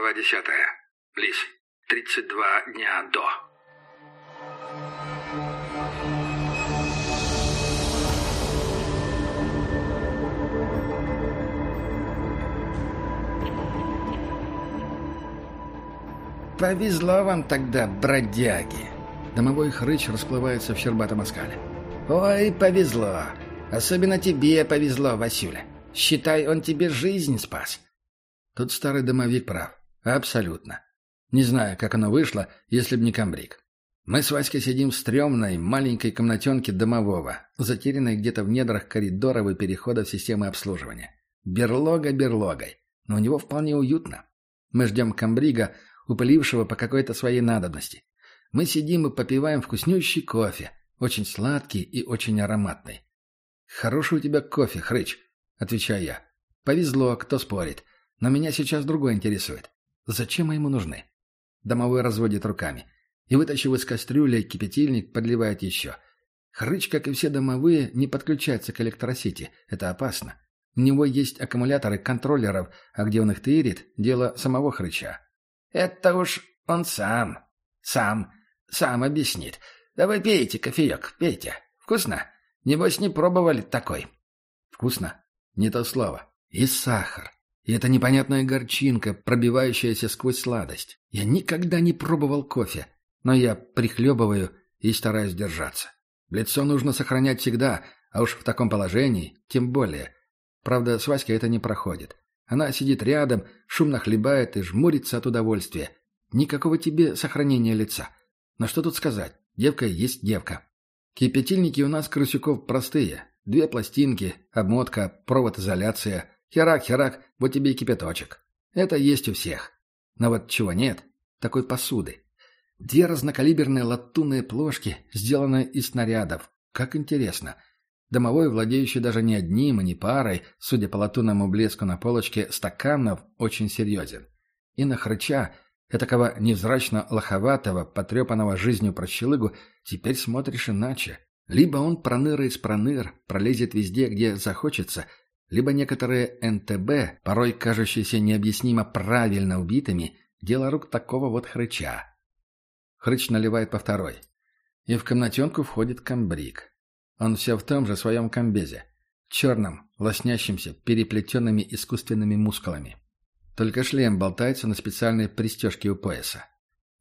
Глава десятая. Лис. 32 дня до. «Повезло вам тогда, бродяги!» Домовой хрыч расплывается в щербатом оскале. «Ой, повезло! Особенно тебе повезло, Васюля! Считай, он тебе жизнь спас!» Тут старый домовик прав. Абсолютно. Не знаю, как оно вышло, если б не комбриг. Мы с Васькой сидим в стрёмной, маленькой комнатенке домового, затерянной где-то в недрах коридоров и переходов системы обслуживания. Берлога берлогой, но у него вполне уютно. Мы ждем комбрига, упылившего по какой-то своей надобности. Мы сидим и попиваем вкуснющий кофе, очень сладкий и очень ароматный. «Хороший у тебя кофе, хрыч», — отвечаю я. «Повезло, кто спорит. Но меня сейчас другое интересует. Зачем ему нужны?» Домовой разводит руками. И, вытащив из кастрюли кипятильник, подливает еще. Хрыч, как и все домовые, не подключается к электросети. Это опасно. У него есть аккумуляторы контроллеров, а где он их тырит, дело самого хрыча. «Это уж он сам. Сам. Сам объяснит. Да вы пейте кофеек, пейте. Вкусно? Небось, не пробовали такой?» «Вкусно? Не то слово. И сахар. И эта непонятная горчинка, пробивающаяся сквозь сладость. Я никогда не пробовал кофе, но я прихлебываю и стараюсь держаться. Лицо нужно сохранять всегда, а уж в таком положении тем более. Правда, с Васькой это не проходит. Она сидит рядом, шумно хлебает и жмурится от удовольствия. Никакого тебе сохранения лица. Но что тут сказать? Девка есть девка. Кипятильники у нас, крысюков, простые. Две пластинки, обмотка, провод-изоляция – Херак-херак, вот тебе и кипяточек. Это есть у всех. Но вот чего нет, такой посуды. Две разнокалиберные латунные плошки, сделанные из снарядов. Как интересно. Домовой, владеющий даже не одним и не парой, судя по латунному блеску на полочке, стаканов, очень серьезен. И на хрыча, этакого невзрачно лоховатого, потрепанного жизнью прощелыгу, теперь смотришь иначе. Либо он проныра из проныр, пролезет везде, где захочется – либо некоторые НТБ, порой кажущиеся необъяснимо правильно убитыми, дело рук такого вот хрыча. Хрыч наливает по второй. И в комнатенку входит комбриг. Он все в том же своем комбезе. Черном, лоснящимся, переплетенными искусственными мускулами. Только шлем болтается на специальной пристежке у пояса.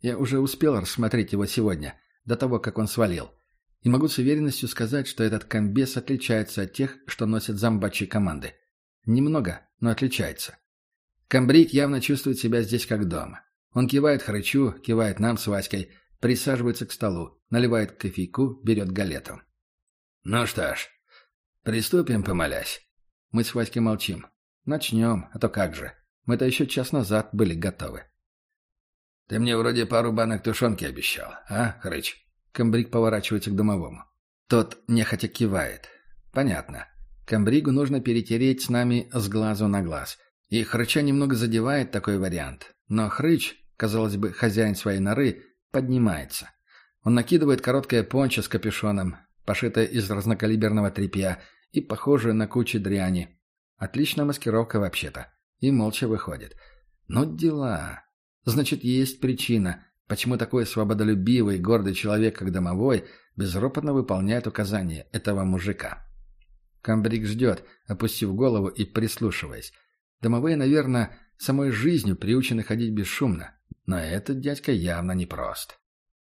Я уже успел рассмотреть его сегодня, до того, как он свалил. И могу с уверенностью сказать, что этот комбез отличается от тех, что носят замбачьи команды. Немного, но отличается. Комбриг явно чувствует себя здесь как дома. Он кивает хрычу, кивает нам с Васькой, присаживается к столу, наливает кофейку, берет галету. «Ну что ж, приступим, помолясь». Мы с Васькой молчим. «Начнем, а то как же. Мы-то еще час назад были готовы». «Ты мне вроде пару банок тушенки обещал, а, хрыч?» Камбриг поворачивается к домовому. Тот нехотя кивает. Понятно. Камбригу нужно перетереть с нами с глазу на глаз. И Хрыча немного задевает такой вариант. Но Хрыч, казалось бы, хозяин своей норы, поднимается. Он накидывает короткое пончо с капюшоном, пошитое из разнокалиберного тряпья и похожее на кучу дряни. Отличная маскировка вообще-то. И молча выходит. Ну дела. Значит, есть причина, Почему такой свободолюбивый, гордый человек, как домовой, безропотно выполняет указания этого мужика? Камбрик ждет, опустив голову и прислушиваясь. Домовые, наверное, самой жизнью приучены ходить бесшумно, но этот дядька явно непрост.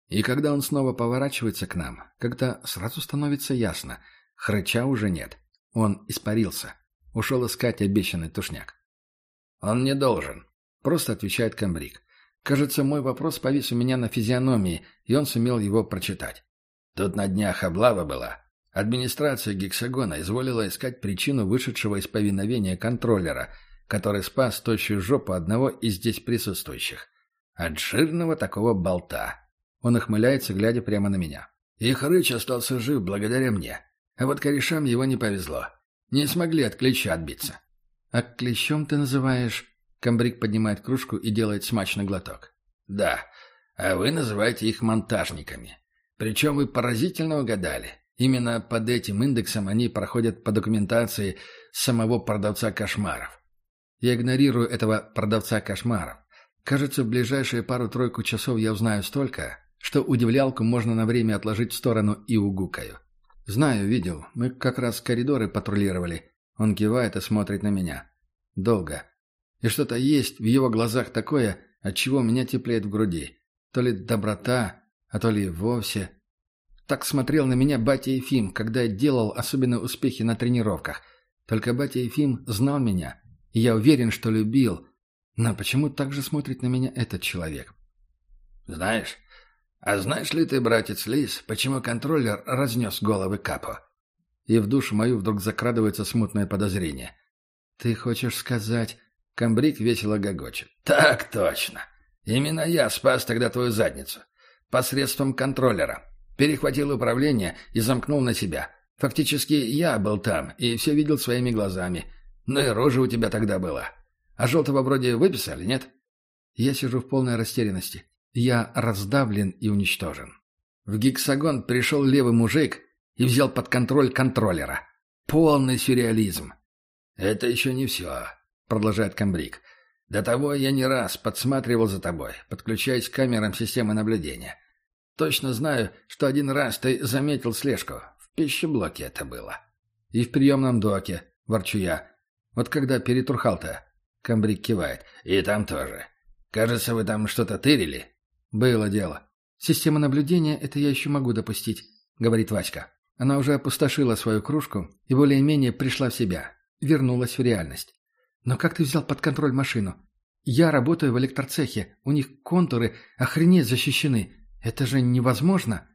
И когда он снова поворачивается к нам, когда сразу становится ясно, хрыча уже нет. Он испарился. Ушел искать обещанный тушняк. «Он не должен», — просто отвечает Камбрик. Кажется, мой вопрос повис у меня на физиономии, и он сумел его прочитать. Тут на днях облава была. Администрация гексагона изволила искать причину вышедшего из повиновения контроллера, который спас тощую жопу одного из здесь присутствующих. От жирного такого болта. Он ухмыляется, глядя прямо на меня. И Хрыч остался жив благодаря мне. А вот корешам его не повезло. Не смогли от клеща отбиться. «А клещом ты называешь...» Камбрик поднимает кружку и делает смачный глоток. «Да, а вы называете их монтажниками. Причем вы поразительно угадали. Именно под этим индексом они проходят по документации самого продавца кошмаров. Я игнорирую этого продавца кошмаров. Кажется, в ближайшие пару-тройку часов я узнаю столько, что удивлялку можно на время отложить в сторону и угукаю. Знаю, видел. Мы как раз коридоры патрулировали. Он кивает и смотрит на меня. Долго. И что-то есть в его глазах такое, от чего меня теплеет в груди. То ли доброта, а то ли вовсе. Так смотрел на меня батя Ефим, когда я делал особенные успехи на тренировках. Только батя Ефим знал меня, и я уверен, что любил. Но почему так же смотрит на меня этот человек? «Знаешь, а знаешь ли ты, братец Лис, почему контроллер разнес головы Капо?» И в душу мою вдруг закрадывается смутное подозрение. «Ты хочешь сказать...» Камбрик весело гогочет. «Так точно. Именно я спас тогда твою задницу. Посредством контроллера. Перехватил управление и замкнул на себя. Фактически я был там и все видел своими глазами. Ну и рожа у тебя тогда была. А желтого вроде выписали, нет?» Я сижу в полной растерянности. Я раздавлен и уничтожен. В гексагон пришел левый мужик и взял под контроль контроллера. Полный сюрреализм. «Это еще не все», — продолжает Камбрик. «До того я не раз подсматривал за тобой, подключаясь к камерам системы наблюдения. Точно знаю, что один раз ты заметил слежку. В пищеблоке это было». «И в приемном доке», — ворчу я. «Вот когда перетрухал-то?» Камбрик кивает. «И там тоже. Кажется, вы там что-то тырили». «Было дело. Система наблюдения — это я еще могу допустить», — говорит Васька. Она уже опустошила свою кружку и более-менее пришла в себя, вернулась в реальность. «Но как ты взял под контроль машину? Я работаю в электроцехе, у них контуры охренеть защищены. Это же невозможно!»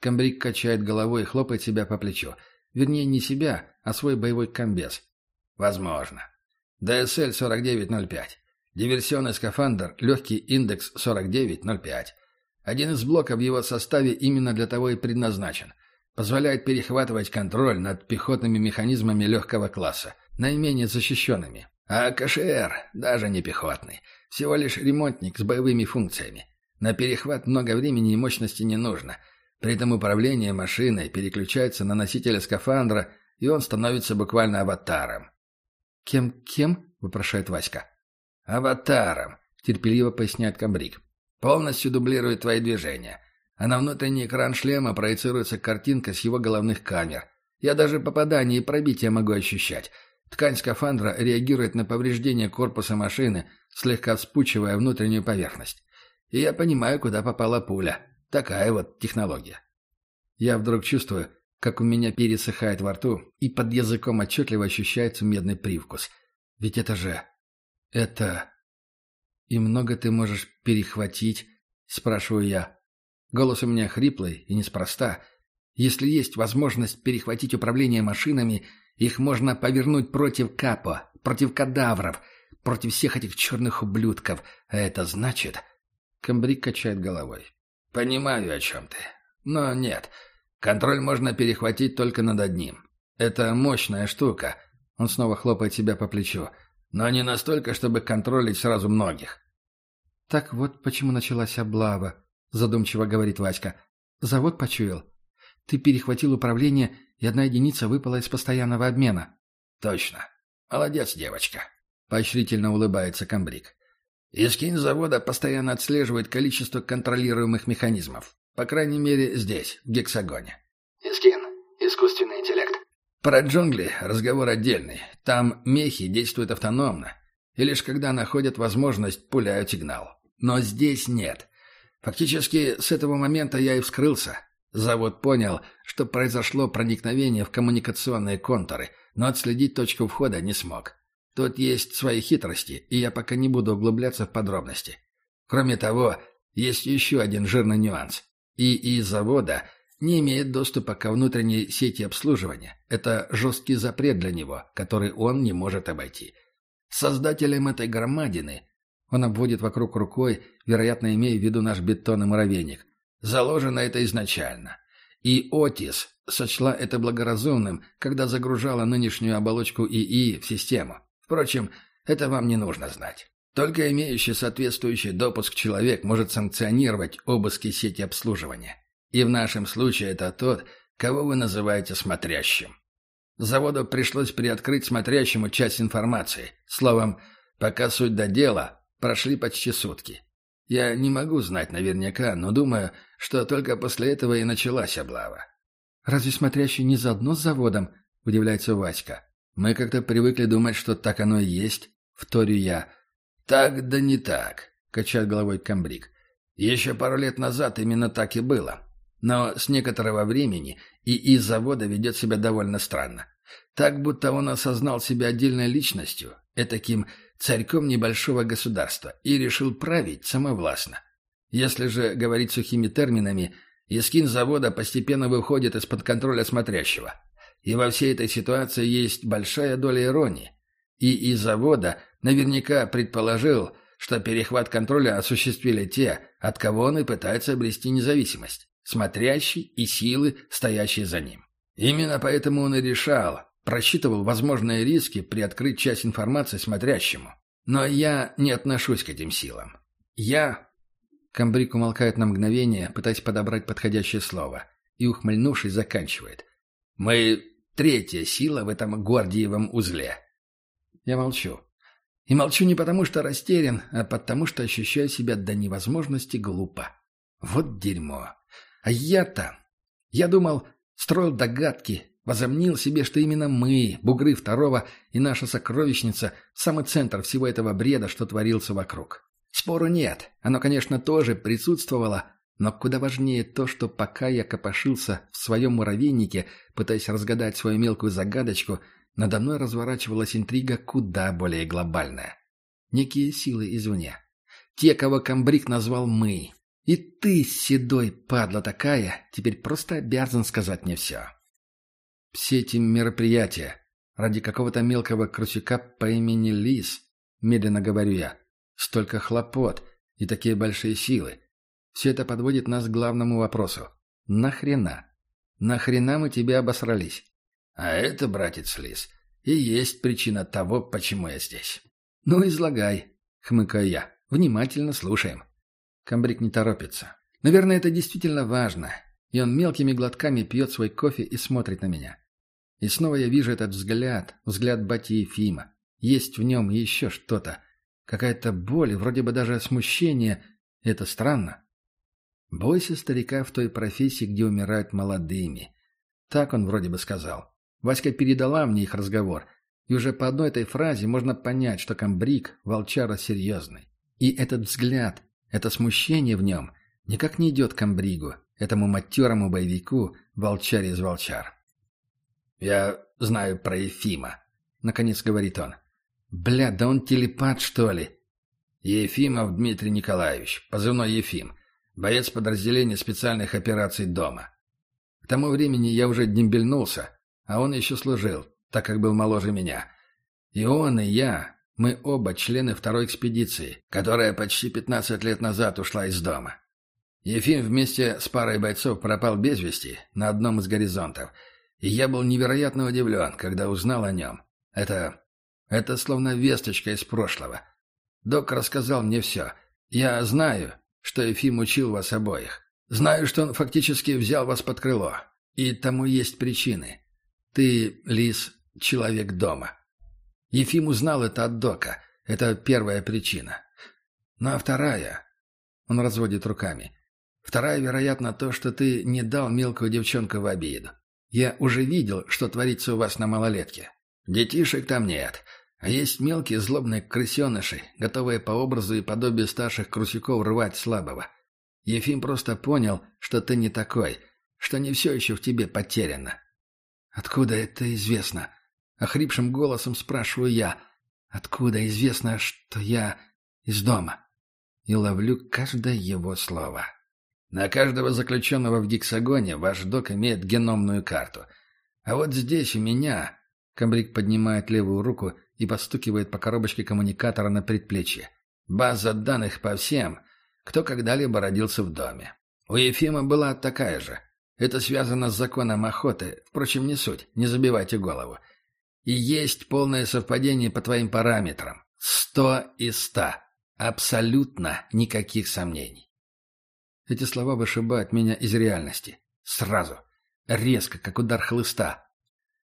Камбрик качает головой и хлопает себя по плечу. Вернее, не себя, а свой боевой комбез. «Возможно. ДСЛ-4905. Диверсионный скафандр, легкий индекс 4905. Один из блоков в его составе именно для того и предназначен. Позволяет перехватывать контроль над пехотными механизмами легкого класса, наименее защищенными. А КШР даже не пехотный. Всего лишь ремонтник с боевыми функциями. На перехват много времени и мощности не нужно. При этом управление машиной переключается на носителя скафандра, и он становится буквально аватаром. «Кем-кем?» — вопрошает Васька. «Аватаром», — терпеливо поясняет Камбрик. «Полностью дублирует твои движения. А на внутренний экран шлема проецируется картинка с его головных камер. Я даже попадание и пробитие могу ощущать. Ткань скафандра реагирует на повреждение корпуса машины, слегка вспучивая внутреннюю поверхность. И я понимаю, куда попала пуля. Такая вот технология. Я вдруг чувствую, как у меня пересыхает во рту, и под языком отчетливо ощущается медный привкус. Ведь это же «Это... и много ты можешь перехватить?» — спрашиваю я. Голос у меня хриплый и неспроста. Если есть возможность перехватить управление машинами, их можно повернуть против Капо, против кадавров, против всех этих черных ублюдков. А это значит... Камбрик качает головой. «Понимаю, о чем ты. Но нет. Контроль можно перехватить только над одним. Это мощная штука». Он снова хлопает себя по плечу но не настолько, чтобы контролить сразу многих. «Так вот почему началась облава», — задумчиво говорит Васька. «Завод почуял. Ты перехватил управление, и одна единица выпала из постоянного обмена». «Точно. Молодец, девочка», — поощрительно улыбается Камбрик. «Искин завода постоянно отслеживает количество контролируемых механизмов. По крайней мере, здесь, в гексагоне». «Искин. Искусственный интеллект. Про джунгли разговор отдельный. Там мехи действуют автономно. И лишь когда находят возможность, пуляют сигнал. Но здесь нет. Фактически, с этого момента я и вскрылся. Завод понял, что произошло проникновение в коммуникационные контуры, но отследить точку входа не смог. Тут есть свои хитрости, и я пока не буду углубляться в подробности. Кроме того, есть еще один жирный нюанс. И из завода не имеет доступа ко внутренней сети обслуживания. Это жесткий запрет для него, который он не может обойти. Создателем этой громадины он обводит вокруг рукой, вероятно, имея в виду наш бетонный муравейник. Заложено это изначально. И Отис сочла это благоразумным, когда загружала нынешнюю оболочку ИИ в систему. Впрочем, это вам не нужно знать. Только имеющий соответствующий допуск человек может санкционировать обыски сети обслуживания. И в нашем случае это тот, кого вы называете смотрящим. Заводу пришлось приоткрыть смотрящему часть информации. Словом, пока суть до дела, Прошли почти сутки. Я не могу знать наверняка, но думаю, что только после этого и началась облава. «Разве смотрящий не заодно с заводом?» — удивляется Васька. «Мы как-то привыкли думать, что так оно и есть», — вторю я. «Так да не так», — качает головой комбриг. «Еще пару лет назад именно так и было. Но с некоторого времени и из завода ведет себя довольно странно. Так, будто он осознал себя отдельной личностью, этаким царьком небольшого государства, и решил править самовластно. Если же говорить сухими терминами, Искин завода постепенно выходит из-под контроля смотрящего. И во всей этой ситуации есть большая доля иронии. И из завода наверняка предположил, что перехват контроля осуществили те, от кого он и пытается обрести независимость. Смотрящий и силы, стоящие за ним. Именно поэтому он и решал, просчитывал возможные риски приоткрыть часть информации смотрящему. Но я не отношусь к этим силам. Я... Камбрик умолкает на мгновение, пытаясь подобрать подходящее слово, и, ухмыльнувшись, заканчивает. «Мы третья сила в этом Гордиевом узле». Я молчу. И молчу не потому, что растерян, а потому, что ощущаю себя до невозможности глупо. Вот дерьмо. А я-то... Я думал, строил догадки, Возомнил себе, что именно мы, бугры второго и наша сокровищница, самый центр всего этого бреда, что творился вокруг. Спору нет, оно, конечно, тоже присутствовало, но куда важнее то, что пока я копошился в своем муравейнике, пытаясь разгадать свою мелкую загадочку, надо мной разворачивалась интрига куда более глобальная. Некие силы извне. Те, кого Камбрик назвал «мы». И ты, седой падла такая, теперь просто обязан сказать мне все. Все эти мероприятия ради какого-то мелкого крысюка по имени Лис, медленно говорю я, столько хлопот и такие большие силы. Все это подводит нас к главному вопросу. Нахрена? Нахрена мы тебе обосрались? А это, братец Лис, и есть причина того, почему я здесь. Ну, излагай, хмыкаю я. Внимательно слушаем. Камбрик не торопится. Наверное, это действительно важно. И он мелкими глотками пьет свой кофе и смотрит на меня. И снова я вижу этот взгляд, взгляд бати Ефима. Есть в нем еще что-то. Какая-то боль, вроде бы даже смущение. Это странно. Бойся старика в той профессии, где умирают молодыми. Так он вроде бы сказал. Васька передала мне их разговор. И уже по одной этой фразе можно понять, что комбриг – волчара серьезный. И этот взгляд, это смущение в нем никак не идет комбригу, этому матерому боевику, волчаре из волчар. «Я знаю про Ефима», — наконец говорит он. «Бля, да он телепат, что ли?» «Ефимов Дмитрий Николаевич, позывной Ефим, боец подразделения специальных операций дома. К тому времени я уже дембельнулся, а он еще служил, так как был моложе меня. И он, и я, мы оба члены второй экспедиции, которая почти 15 лет назад ушла из дома. Ефим вместе с парой бойцов пропал без вести на одном из горизонтов — и я был невероятно удивлен, когда узнал о нем. Это... это словно весточка из прошлого. Док рассказал мне все. Я знаю, что Ефим учил вас обоих. Знаю, что он фактически взял вас под крыло. И тому есть причины. Ты, Лис, человек дома. Ефим узнал это от Дока. Это первая причина. Ну а вторая... Он разводит руками. Вторая, вероятно, то, что ты не дал мелкую девчонку в обиду. Я уже видел, что творится у вас на малолетке. Детишек там нет, а есть мелкие злобные крысеныши, готовые по образу и подобию старших крусяков рвать слабого. Ефим просто понял, что ты не такой, что не все еще в тебе потеряно. «Откуда это известно?» — охрипшим голосом спрашиваю я. «Откуда известно, что я из дома?» И ловлю каждое его слово. На каждого заключенного в гексагоне ваш док имеет геномную карту. А вот здесь у меня...» Камбрик поднимает левую руку и постукивает по коробочке коммуникатора на предплечье. «База данных по всем, кто когда-либо родился в доме. У Ефима была такая же. Это связано с законом охоты. Впрочем, не суть, не забивайте голову. И есть полное совпадение по твоим параметрам. Сто из ста. Абсолютно никаких сомнений. Эти слова вышибают меня из реальности. Сразу. Резко, как удар хлыста.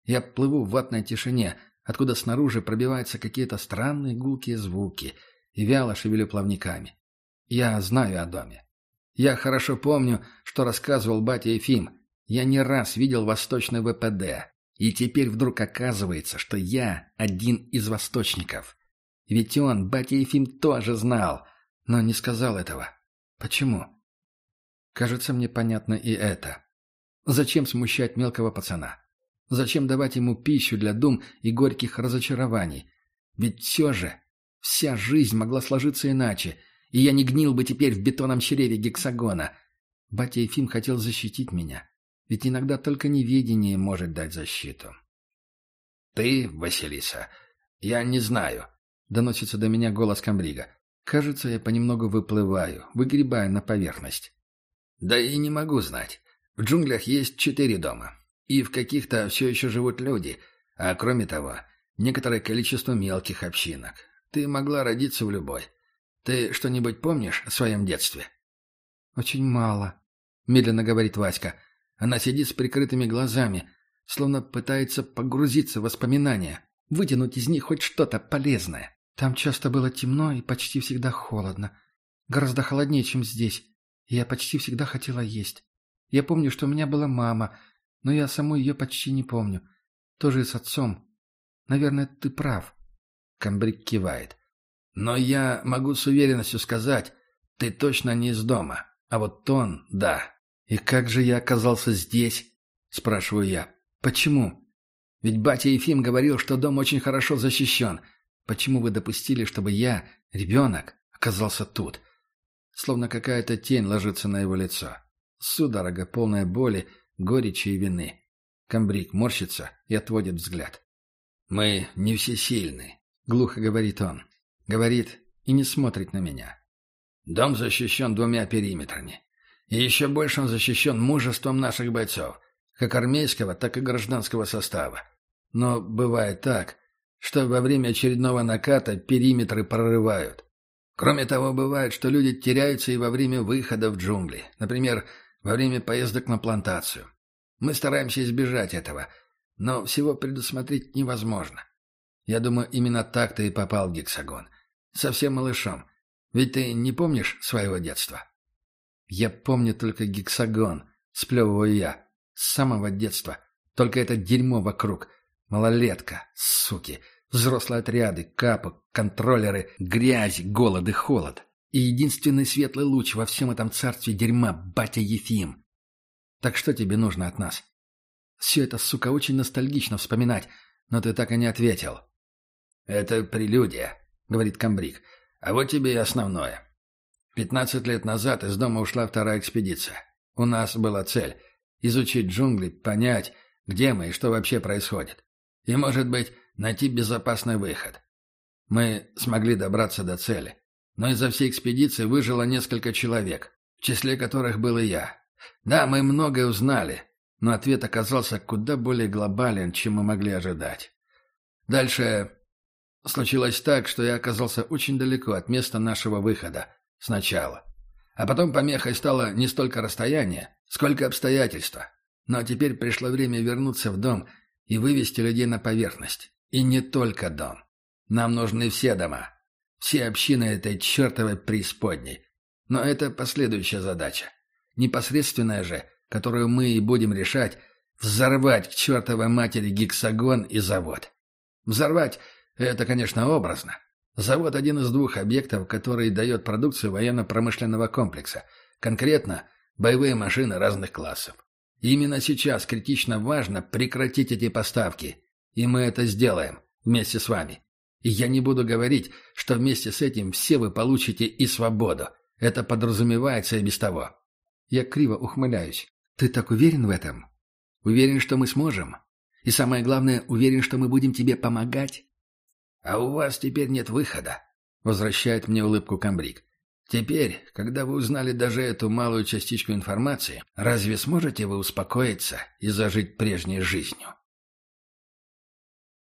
Я плыву в ватной тишине, откуда снаружи пробиваются какие-то странные гулкие звуки. и вяло шевелю плавниками. Я знаю о доме. Я хорошо помню, что рассказывал батя Ефим. Я не раз видел восточный ВПД. И теперь вдруг оказывается, что я один из восточников. Ведь он, батя Ефим, тоже знал, но не сказал этого. Почему? Кажется, мне понятно и это. Зачем смущать мелкого пацана? Зачем давать ему пищу для дум и горьких разочарований? Ведь все же, вся жизнь могла сложиться иначе, и я не гнил бы теперь в бетонном чреве гексагона. Батя Ефим хотел защитить меня, ведь иногда только неведение может дать защиту. «Ты, Василиса, я не знаю», — доносится до меня голос комбрига. Кажется, я понемногу выплываю, выгребаю на поверхность. «Да и не могу знать. В джунглях есть четыре дома. И в каких-то все еще живут люди, а кроме того, некоторое количество мелких общинок. Ты могла родиться в любой. Ты что-нибудь помнишь о своем детстве?» «Очень мало», — медленно говорит Васька. Она сидит с прикрытыми глазами, словно пытается погрузиться в воспоминания, вытянуть из них хоть что-то полезное. Там часто было темно и почти всегда холодно. Гораздо холоднее, чем здесь. И я почти всегда хотела есть. Я помню, что у меня была мама, но я саму ее почти не помню. Тоже и с отцом. Наверное, ты прав. Камбрик кивает. Но я могу с уверенностью сказать, ты точно не из дома. А вот он, да. И как же я оказался здесь? Спрашиваю я. Почему? Ведь батя Ефим говорил, что дом очень хорошо защищен. Почему вы допустили, чтобы я, ребенок, оказался тут? Словно какая-то тень ложится на его лицо. Судорога, полная боли, горечи и вины. Камбрик морщится и отводит взгляд. «Мы не всесильны», — глухо говорит он. Говорит и не смотрит на меня. «Дом защищен двумя периметрами. И еще больше он защищен мужеством наших бойцов, как армейского, так и гражданского состава. Но бывает так, что во время очередного наката периметры прорывают. Кроме того, бывает, что люди теряются и во время выхода в джунгли. Например, во время поездок на плантацию. Мы стараемся избежать этого, но всего предусмотреть невозможно. Я думаю, именно так ты и попал в гексагон. Совсем малышом. Ведь ты не помнишь своего детства? Я помню только гексагон, сплевываю я. С самого детства. Только это дерьмо вокруг. Малолетка, суки, взрослые отряды, капы, контроллеры, грязь, голод и холод. И единственный светлый луч во всем этом царстве дерьма — батя Ефим. Так что тебе нужно от нас? Все это, сука, очень ностальгично вспоминать, но ты так и не ответил. «Это прелюдия», — говорит комбриг. «А вот тебе и основное. Пятнадцать лет назад из дома ушла вторая экспедиция. У нас была цель — изучить джунгли, понять, где мы и что вообще происходит. И, может быть, найти безопасный выход. Мы смогли добраться до цели. Но из-за всей экспедиции выжило несколько человек, в числе которых был и я. Да, мы многое узнали, но ответ оказался куда более глобален, чем мы могли ожидать. Дальше случилось так, что я оказался очень далеко от места нашего выхода. Сначала. А потом помехой стало не столько расстояние, сколько обстоятельства. Но теперь пришло время вернуться в дом и вывести людей на поверхность. И не только дом. Нам нужны все дома. Все общины этой чертовой преисподней. Но это последующая задача. Непосредственная же, которую мы и будем решать, взорвать к чертовой матери гексагон и завод. Взорвать — это, конечно, образно. Завод – один из двух объектов, который дает продукцию военно-промышленного комплекса. Конкретно – боевые машины разных классов. Именно сейчас критично важно прекратить эти поставки. И мы это сделаем вместе с вами. И я не буду говорить, что вместе с этим все вы получите и свободу. Это подразумевается и без того. Я криво ухмыляюсь. Ты так уверен в этом? Уверен, что мы сможем? И самое главное, уверен, что мы будем тебе помогать? А у вас теперь нет выхода, возвращает мне улыбку Камбрик. Теперь, когда вы узнали даже эту малую частичку информации, разве сможете вы успокоиться и зажить прежней жизнью?